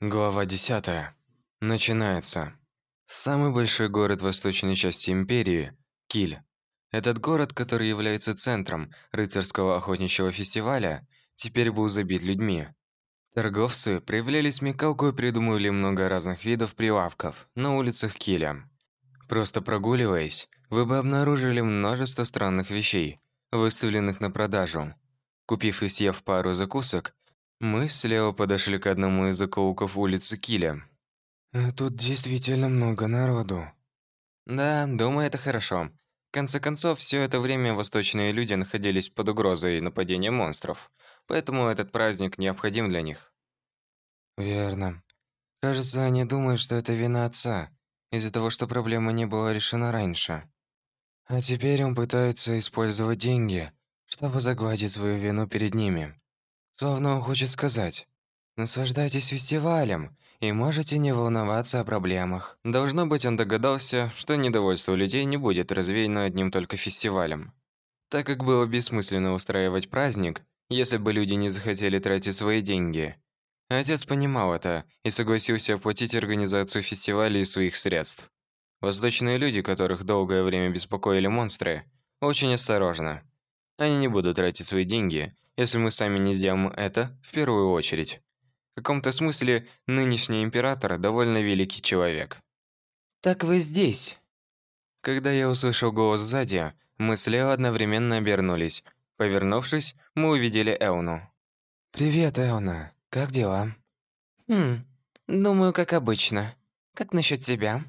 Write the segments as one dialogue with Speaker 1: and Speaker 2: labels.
Speaker 1: Глава 10. Начинается. Самый большой город восточной части империи – Киль. Этот город, который является центром рыцарского охотничьего фестиваля, теперь был забит людьми. Торговцы проявляли смекалку и придумали много разных видов прилавков на улицах Киля. Просто прогуливаясь, вы бы обнаружили множество странных вещей, выставленных на продажу. Купив и съев пару закусок, мы слева подошли к одному из закоулков улицы Киля.
Speaker 2: Тут действительно много народу.
Speaker 1: Да, думаю, это хорошо. В конце концов, все это время восточные люди находились под угрозой нападения монстров, поэтому этот праздник необходим для них.
Speaker 2: Верно. Кажется, они думают, что это вина отца, из-за того, что проблема не была решена раньше. А теперь он пытается использовать деньги, чтобы загладить свою вину перед ними. Словно он хочет сказать, наслаждайтесь фестивалем и можете не волноваться о проблемах.
Speaker 1: Должно быть, он догадался, что недовольство людей не будет развеяно одним только фестивалем. Так как было бессмысленно устраивать праздник, если бы люди не захотели тратить свои деньги. Отец понимал это и согласился оплатить организацию фестиваля из своих средств. Восточные люди, которых долгое время беспокоили монстры, очень осторожны. Они не будут тратить свои деньги, если мы сами не сделаем это в первую очередь. В каком-то смысле нынешний император довольно великий человек.
Speaker 2: Так вы здесь.
Speaker 1: Когда я услышал голос сзади, мы слева одновременно обернулись. Повернувшись, мы увидели Эуну.
Speaker 2: Привет, Эуна. Как дела?
Speaker 3: Хм. Думаю, как обычно. Как насчет тебя?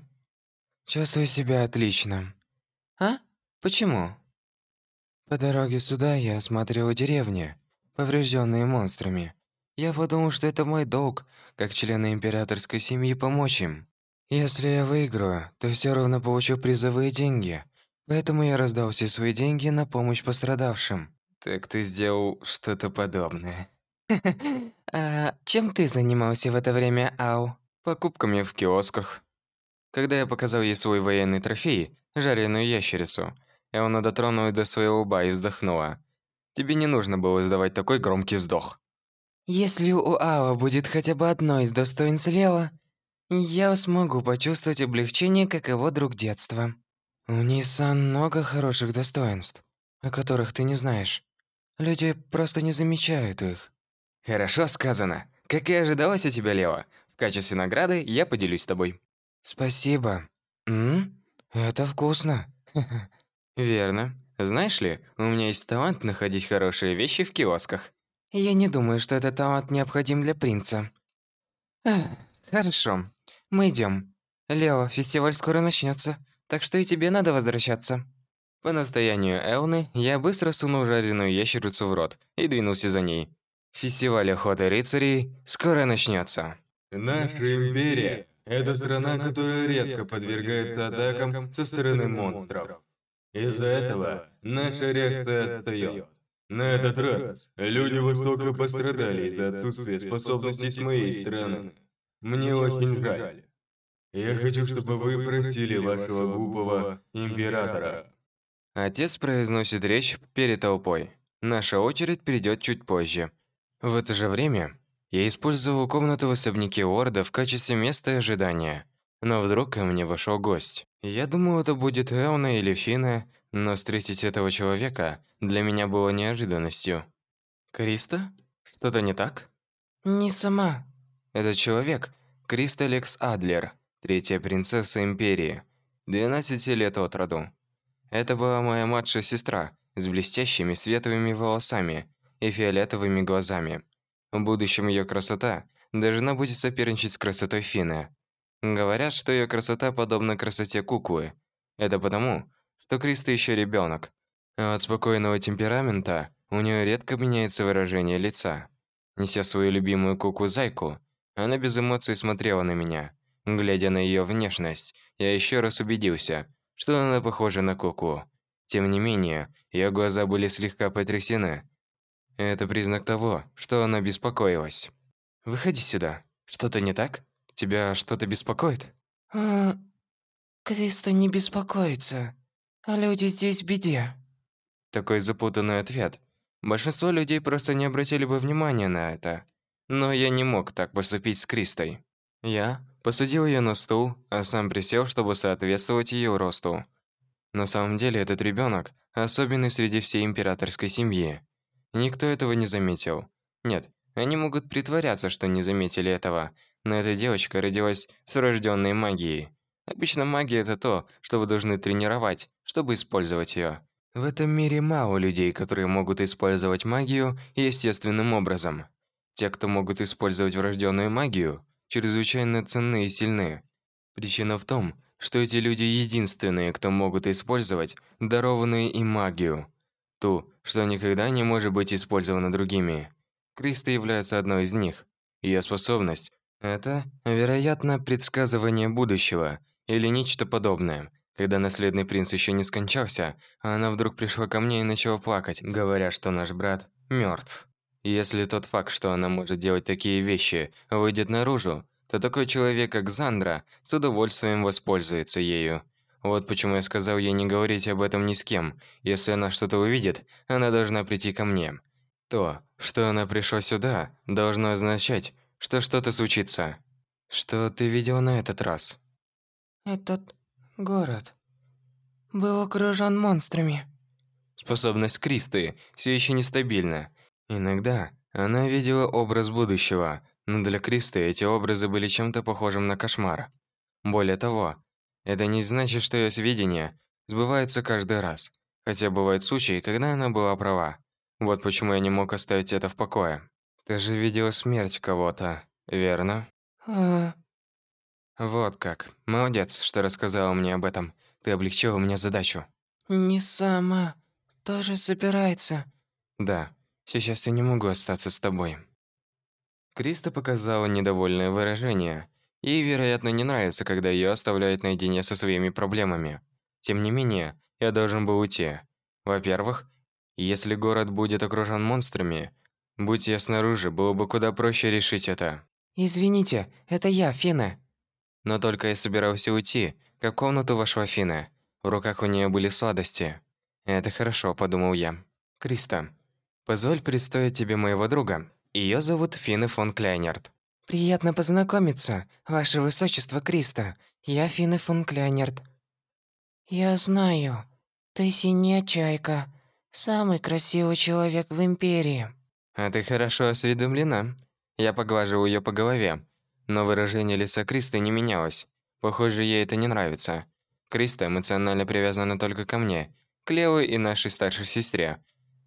Speaker 2: Чувствую себя отлично.
Speaker 3: А? Почему?
Speaker 2: По дороге сюда я осматривал деревни, поврежденные монстрами. Я подумал, что это мой долг, как члена императорской семьи, помочь им. Если я выиграю, то все равно получу призовые деньги. Поэтому я раздал все свои деньги на помощь пострадавшим.
Speaker 1: Так ты сделал что-то подобное.
Speaker 3: А чем ты занимался в это время, Ау?
Speaker 1: Покупками в киосках. Когда я показал ей свой военный трофей, жареную ящерицу, Эона дотронулась до своего лба и вздохнула. Тебе не нужно было издавать такой громкий вздох.
Speaker 3: Если у Ао будет хотя бы одно из достоинств Лео, я смогу почувствовать облегчение, как его друг детства.
Speaker 2: У Нисан много хороших достоинств, о которых ты не знаешь. Люди просто не замечают их.
Speaker 1: Хорошо сказано. Как и ожидалось от тебя, Лео. В качестве награды я поделюсь с тобой.
Speaker 2: Спасибо. М? Это вкусно.
Speaker 1: Верно. Знаешь ли, у меня есть талант находить хорошие вещи в киосках.
Speaker 3: Я не думаю, что этот талант необходим для принца. Эх, хорошо. Мы идем. Лео, фестиваль скоро начнется, так что и тебе надо возвращаться.
Speaker 1: По настоянию Элны, я быстро сунул жареную ящерицу в рот и двинулся за ней. Фестиваль охоты рыцарей скоро начнется.
Speaker 4: Наша империя – это страна, которая редко подвергается атакам со стороны монстров. Из-за этого наша реакция отстает. На этот раз люди Востока пострадали из-за отсутствия способностей с моей стороны. Мне очень жаль. Я хочу, чтобы вы простили вашего глупого императора.
Speaker 1: Отец произносит речь перед толпой. Наша очередь придет чуть позже. В это же время я использовал комнату в особняке Орда в качестве места ожидания. Но вдруг ко мне вошел гость. Я думал, это будет Эона или Фина, но встретить этого человека для меня было неожиданностью. Криста? Что-то не так?
Speaker 3: Не сама.
Speaker 1: Этот человек – Криста Лекс Адлер, третья принцесса Империи, 12 лет от роду. Это была моя младшая сестра с блестящими светлыми волосами и фиолетовыми глазами. В будущем ее красота должна будет соперничать с красотой Фины. Говорят, что ее красота подобна красоте куклы. Это потому, что Криста еще ребенок, а от спокойного темперамента у нее редко меняется выражение лица. Неся свою любимую куклу-зайку, она без эмоций смотрела на меня. Глядя на ее внешность, я еще раз убедился, что она похожа на куклу. Тем не менее, ее глаза были слегка потрясены. Это признак того, что она беспокоилась. «Выходи сюда. Что-то не так? Тебя что-то беспокоит?»
Speaker 3: А, Криста не беспокоится. А люди здесь в беде.
Speaker 1: Такой запутанный ответ. Большинство людей просто не обратили бы внимания на это. Но я не мог так поступить с Кристой. Я посадил ее на стул, а сам присел, чтобы соответствовать ее росту. На самом деле этот ребенок особенный среди всей императорской семьи. Никто этого не заметил. Нет, они могут притворяться, что не заметили этого, но эта девочка родилась с врожденной магией. Обычно магия – это то, что вы должны тренировать, чтобы использовать ее. В этом мире мало людей, которые могут использовать магию естественным образом. Те, кто могут использовать врожденную магию, чрезвычайно ценны и сильны. Причина в том, что эти люди единственные, кто могут использовать дарованную им магию. Ту, что никогда не может быть использована другими. Криста является одной из них. Ее способность – это, вероятно, предсказывание будущего или нечто подобное. Когда наследный принц еще не скончался, она вдруг пришла ко мне и начала плакать, говоря, что наш брат мертв. Если тот факт, что она может делать такие вещи, выйдет наружу, то такой человек, как Зандра, с удовольствием воспользуется ею. Вот почему я сказал ей не говорить об этом ни с кем. Если она что-то увидит, она должна прийти ко мне. То, что она пришла сюда, должно означать, что что-то случится. Что ты видел на этот раз?
Speaker 3: Этот город был окружен монстрами.
Speaker 1: Способность Кристы все еще нестабильна. Иногда она видела образ будущего, но для Кристы эти образы были чем-то похожим на кошмар. Более того, это не значит, что ее сведения сбываются каждый раз, хотя бывают случаи, когда она была права. Вот почему я не мог оставить это в покое. Ты же видела смерть кого-то, верно?
Speaker 3: А,
Speaker 1: Вот как. Молодец, что рассказала мне об этом. Ты облегчила мне задачу.
Speaker 3: не сама. Тоже собирается.
Speaker 1: Да, сейчас я не могу остаться с тобой. Криста показала недовольное выражение. Ей, вероятно, не нравится, когда ее оставляют наедине со своими проблемами. Тем не менее, я должен был уйти. Во-первых, если город будет окружен монстрами, будь я снаружи, было бы куда проще решить это.
Speaker 3: Извините, это я, Фина.
Speaker 1: Но только я собирался уйти, как в комнату вошла Фина. В руках у нее были сладости. «Это хорошо», – подумал я. «Криста, позволь представить тебе моего друга. Ее зовут Фина фон Кляйнерт».
Speaker 3: Приятно познакомиться, ваше высочество Криста. Я Фина фон Кляйнерт. Я знаю. Ты синяя чайка. Самый красивый человек в империи.
Speaker 1: «А ты хорошо осведомлена». Я поглаживаю ее по голове, но выражение лица Кристы не менялось. Похоже, ей это не нравится. Криста эмоционально привязана только ко мне, к Левой и нашей старшей сестре,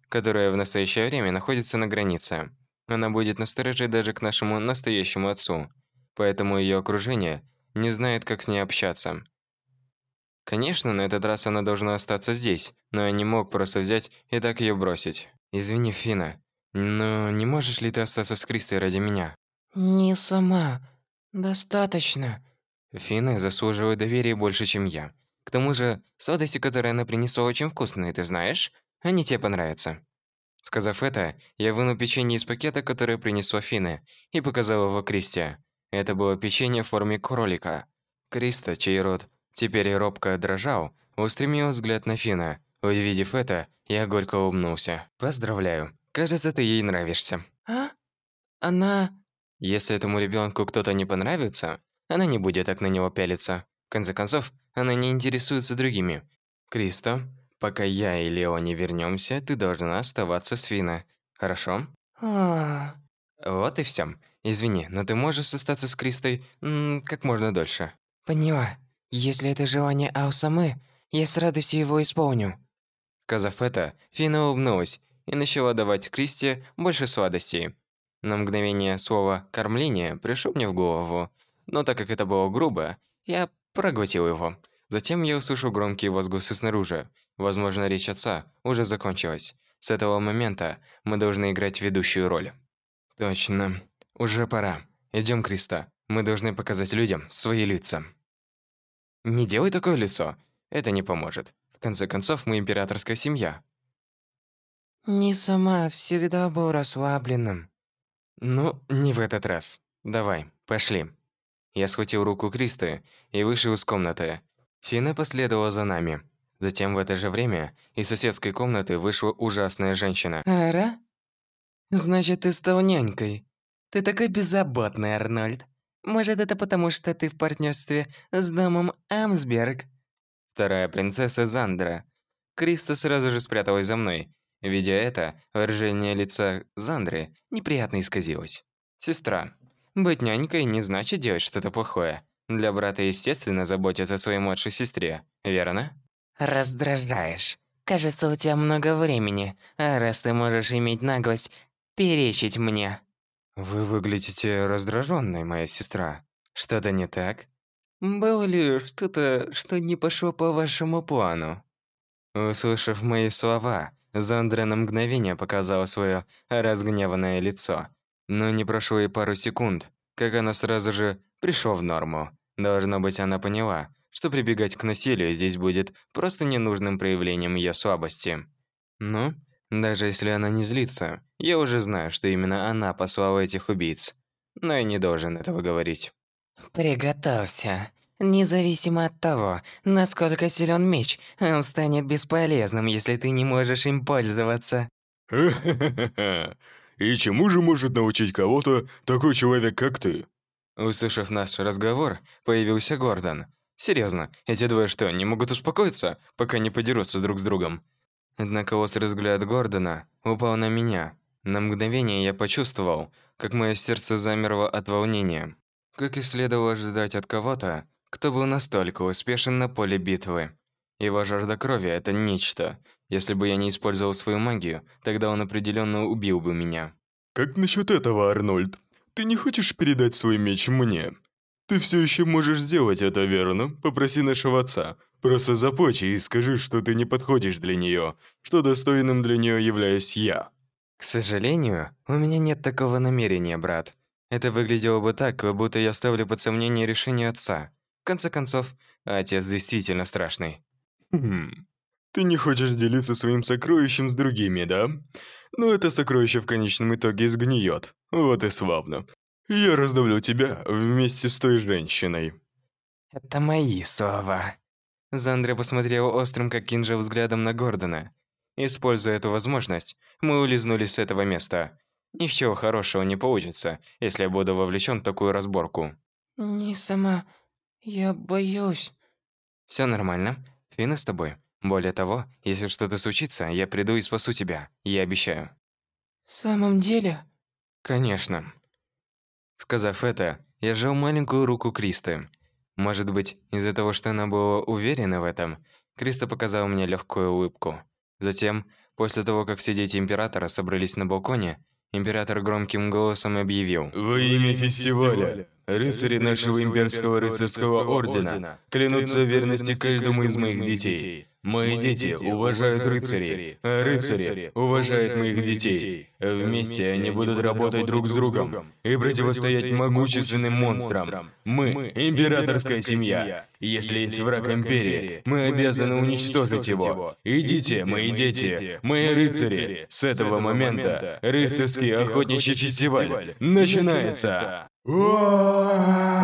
Speaker 1: которая в настоящее время находится на границе. Она будет настороже даже к нашему настоящему отцу, поэтому ее окружение не знает, как с ней общаться. Конечно, на этот раз она должна остаться здесь, но я не мог просто взять и так ее бросить. Извини, Фина, но не можешь ли ты остаться с Кристой ради меня?
Speaker 3: Не сама. Достаточно.
Speaker 1: Фина заслуживает доверия больше, чем я. К тому же, сладости, которые она принесла, очень вкусные, ты знаешь? Они тебе понравятся. Сказав это, я вынул печенье из пакета, которое принесла Фина, и показал его Кристе. Это было печенье в форме кролика. Криста, чей рот теперь робко дрожал, устремил взгляд на Фина. Увидев это, я горько улыбнулся. «Поздравляю. Кажется, ты ей нравишься».
Speaker 3: А? Она...
Speaker 1: Если этому ребенку кто-то не понравится, она не будет так на него пялиться. В конце концов, она не интересуется другими. Криста, пока я и Лео не вернемся, ты должна оставаться с Фина. Хорошо?
Speaker 3: А,
Speaker 1: Вот и все. Извини, но ты можешь остаться с Кристой м, как можно дольше.
Speaker 3: поняла. Если это желание Аусамы, я с радостью его исполню.
Speaker 1: Сказав это, Фина улыбнулась и начала давать Кристи больше сладостей. На мгновение слово «кормление» пришло мне в голову, но так как это было грубо, я проглотил его. Затем я услышал громкие возгласы снаружи. Возможно, речь отца уже закончилась. С этого момента мы должны играть ведущую роль. Точно. Уже пора. Идем, Криста. Мы должны показать людям свои лица. Не делай такое лицо. Это не поможет. В конце концов, мы императорская семья.
Speaker 3: Не сама всегда был расслабленным.
Speaker 1: Ну, не в этот раз. Давай, пошли. Я схватил руку Кристы и вышел из комнаты. Фина последовала за нами. Затем в это же время из соседской комнаты вышла ужасная женщина.
Speaker 3: Ара? Значит, ты стал нянькой. Ты такой беззаботный, Арнольд. Может, это потому, что ты в партнерстве с домом Амсберг?
Speaker 1: Вторая принцесса Зандра. Криста сразу же спряталась за мной. Видя это, выражение лица Зандры неприятно исказилось. Сестра. Быть нянькой не значит делать что-то плохое. Для брата, естественно, заботиться о своей младшей сестре, верно?
Speaker 3: Раздражаешь. Кажется, у тебя много времени, а раз ты можешь иметь наглость перечить мне.
Speaker 1: Вы выглядите раздраженной, моя сестра. Что-то не так? Было ли что-то, что не пошло по вашему плану? Услышав мои слова, Зандра на мгновение показала свое разгневанное лицо. Но не прошло и пару секунд, как она сразу же пришла в норму. Должно быть, она поняла, что прибегать к насилию здесь будет просто ненужным проявлением ее слабости. Ну, даже если она не злится, я уже знаю, что именно она послала этих убийц. Но я не должен этого говорить.
Speaker 3: Приготовься. Независимо от того, насколько силен меч, он станет бесполезным, если ты не можешь им пользоваться.
Speaker 4: И чему же может научить кого-то такой человек, как ты?
Speaker 1: Услышав наш разговор, появился Гордон. Серьезно, эти двое что, не могут успокоиться, пока не подерутся друг с другом? Однако острый взгляд Гордона упал на меня. На мгновение я почувствовал, как мое сердце замерло от волнения. Как и следовало ожидать от кого-то, кто был настолько успешен на поле битвы. Его жажда крови – это нечто. Если бы я не использовал свою магию, тогда он определенно убил бы меня.
Speaker 4: Как насчет этого, Арнольд? Ты не хочешь передать свой меч мне? Ты все еще можешь сделать это, верно? Попроси нашего отца. Просто заплачь и скажи, что ты не подходишь для нее, что достойным для нее являюсь я.
Speaker 1: К сожалению, у меня нет такого намерения, брат. Это выглядело бы так, как будто я ставлю под сомнение решение отца. В конце концов, отец действительно страшный.
Speaker 4: Хм. Ты не хочешь делиться своим сокровищем с другими, да? Но это сокровище в конечном итоге сгниет. Вот и славно. Я раздавлю тебя вместе с той женщиной.
Speaker 3: Это мои слова.
Speaker 1: Зандра посмотрела острым, как кинжал, взглядом на Гордона. Используя эту возможность, мы улизнули с этого места. Ничего хорошего не получится, если я буду вовлечен в такую разборку.
Speaker 3: Не сама. Я боюсь.
Speaker 1: Все нормально. Фина с тобой. Более того, если что-то случится, я приду и спасу тебя. Я обещаю.
Speaker 3: В самом деле?
Speaker 1: Конечно. Сказав это, я сжал маленькую руку Кристы. Может быть, из-за того, что она была уверена в этом, Криста показала мне легкую улыбку. Затем, после того, как все дети Императора собрались на балконе, Император громким голосом объявил.
Speaker 4: «Во имя фестиваля, рыцари нашего имперского рыцарского ордена клянутся в верности каждому из моих детей. Мои дети уважают рыцарей, а рыцари уважают моих детей. Вместе они будут работать друг с другом и противостоять могущественным монстрам. Мы – императорская семья. Если есть враг Империи, мы обязаны уничтожить его. Идите, мои дети, мои рыцари. С этого момента рыцарский охотничий фестиваль начинается.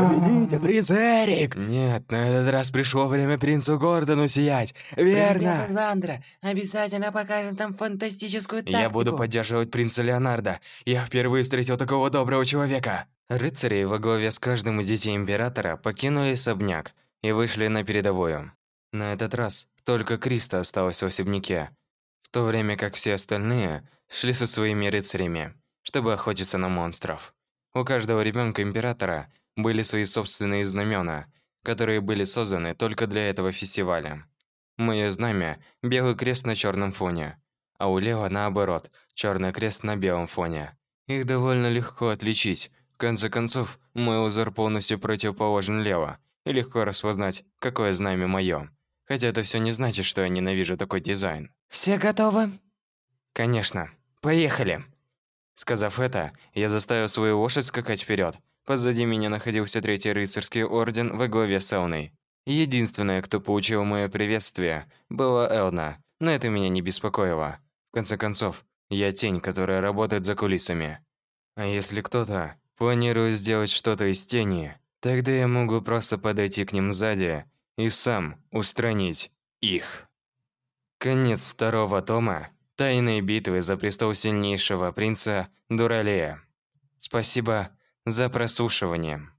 Speaker 3: Победите, принц Эрик!
Speaker 1: Нет, на этот раз пришло время принцу Гордону сиять. Верно.
Speaker 3: Принцесса Зандра обязательно покажет нам фантастическую тактику.
Speaker 1: Я буду поддерживать принца Леонардо. Я впервые встретил такого доброго человека. Рыцари во главе с каждым из детей императора покинули особняк и вышли на передовую. На этот раз только Криста осталась в особняке, в то время как все остальные шли со своими рыцарями, чтобы охотиться на монстров. У каждого ребенка императора были свои собственные знамена, которые были созданы только для этого фестиваля. Мое знамя – белый крест на черном фоне, а у Лео наоборот, черный крест на белом фоне. Их довольно легко отличить. В конце концов, мой узор полностью противоположен Лео, и легко распознать, какое знамя мое. Хотя это все не значит, что я ненавижу такой дизайн.
Speaker 3: Все готовы?
Speaker 1: Конечно. Поехали. Сказав это, я заставил свою лошадь скакать вперед. Позади меня находился третий рыцарский орден во главе с Элной. Единственная, кто получил мое приветствие, была Элна, но это меня не беспокоило. В конце концов, я тень, которая работает за кулисами. А если кто-то планирует сделать что-то из тени, тогда я могу просто подойти к ним сзади и сам устранить их. Конец второго тома Тайные битвы за престол сильнейшего принца Дуралея. Спасибо за прослушивание.